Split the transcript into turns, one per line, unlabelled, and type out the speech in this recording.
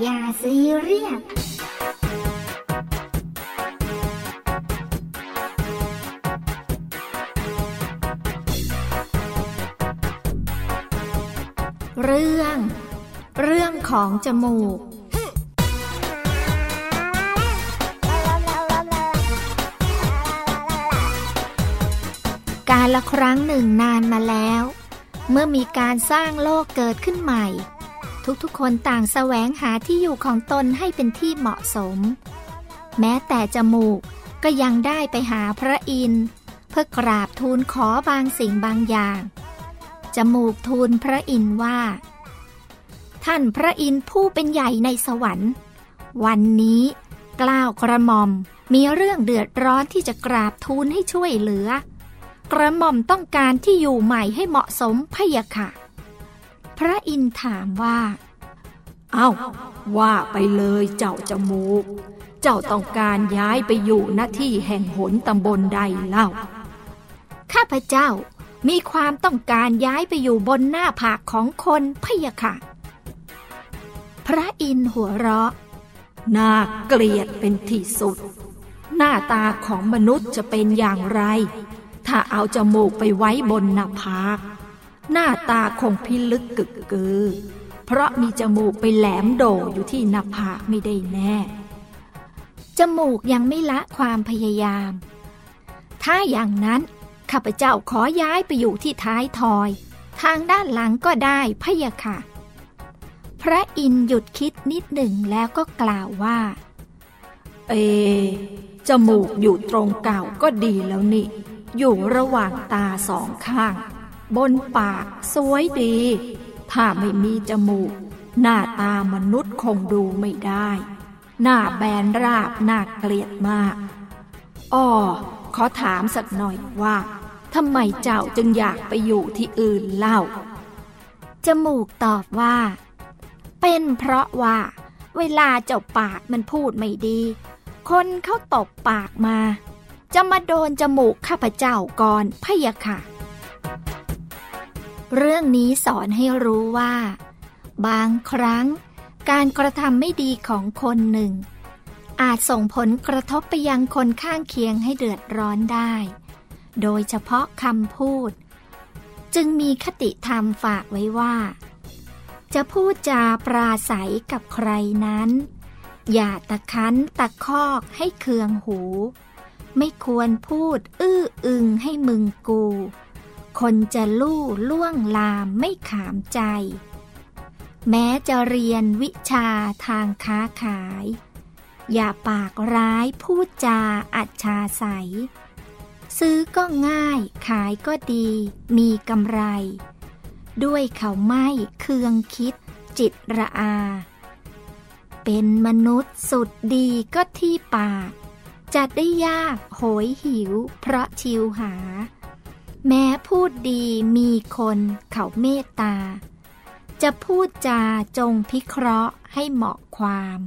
อย่าซีเรียสเรื่อง เรื่องของจมูก การละครั้งหนึ่งนานมาแล้ว เมื่อมีการสร้างโลกเกิดขึ้นใหม่ ทุกๆ คนต่างแสวงหาที่อยู่ของตนให้เป็นที่เหมาะสม แม้แต่จมูกก็ยังได้ไปหาพระอินทร์เพื่อกราบทูลขอบางสิ่งบางอย่าง จมูกทูลพระอินทร์ว่า ท่านพระอินทร์ผู้เป็นใหญ่ในสวรรค์ วันนี้กล้าวกระหม่อมมีเรื่องเดือดร้อนที่จะกราบทูลให้ช่วยเหลือ กระหม่อมต้องการที่อยู่ใหม่ให้เหมาะสมพะยะค่ะ พระอินทร์ถามว่า
เอา้า ว่าไปเลยเจ้าจมูก เจ้าต้องการย้ายไปอยู่ณที่แห่งหนตำบลใดเล่า
ข้าพเจ้ามีความต้องการย้ายไปอยู่บนหน้าผากของคนพะยะค่ะ พระอินทร์หัวเราะ
น่าเกลียดเป็นที่สุด หน้าตาของมนุษย์จะเป็นอย่างไร ถ้าเอาจมูกไปไว้บนหน้าผาก หน้าตาคงพิลึกกึกกือ เพราะมีจมูกไปแหลมโดอยู่ที่หน้าผากไม่ได้แน่
จมูกยังไม่ละความพยายาม ถ้าอย่างนั้น ข้าพเจ้าขอย้ายไปอยู่ที่ท้ายทอย ทางด้านหลังก็ได้พะยะค่ะ พระอินหยุดคิดนิดหนึ่งแล้วก็กล่าวว่า
เอ จมูกอยู่ตรงเก่าก็ดีแล้วนี่ อยู่ระหว่างตาสองข้าง บนปากสวยดี ถ้าไม่มีจมูก หน้าตามนุษย์คงดูไม่ได้ หน้าแบนราบน่าเกลียดมากอ้อขอถามสักหน่อยว่าทำไมเจ้าจึงอยากไปอยู่ที่อื่นเล่า
จมูกตอบว่า เป็นเพราะว่า เวลาเจ้าปากมันพูดไม่ดี คนเขาตบปากมา จะมาโดนจมูกข้าพเจ้าก่อนพะยะค่ะ เรื่องนี้สอนให้รู้ว่า บางครั้ง การกระทำไม่ดีของคนหนึ่ง อาจส่งผลกระทบไปยังคนข้างเคียงให้เดือดร้อนได้ โดยเฉพาะคำพูด จึงมีคติธรรมฝากไว้ว่า จะพูดจาปราศัยกับใครนั้น อย่าตะคั้นตะคอกให้เคืองหู ไม่ควรพูดอื้ออึงให้มึงกู คนจะลู่ล่วงลามไม่ขามใจ แม้จะเรียนวิชาทางค้าขาย อย่าปากร้ายพูดจาอัจฉาใส ซื้อก็ง่ายขายก็ดีมีกำไร ด้วยเขาไม่เคืองคิดจิตระอา เป็นมนุษย์สุดดีก็ที่ปาก จะได้ยากโหยหิวเพราะชิวหา แม้พูดดีมีคนเขาเมตตา จะพูดจาจงพิเคราะห์ให้เหมาะความ